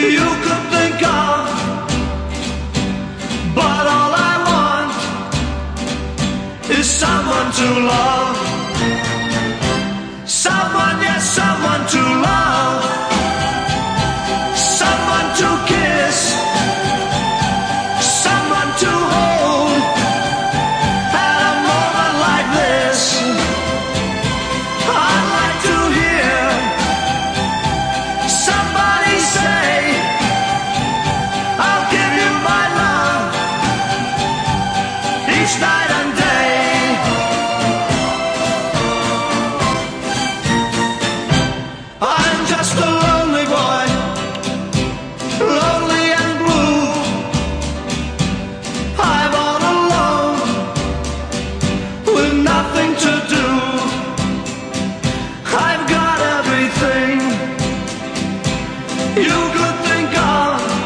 you could think of. But all I want is someone to love. You could think of,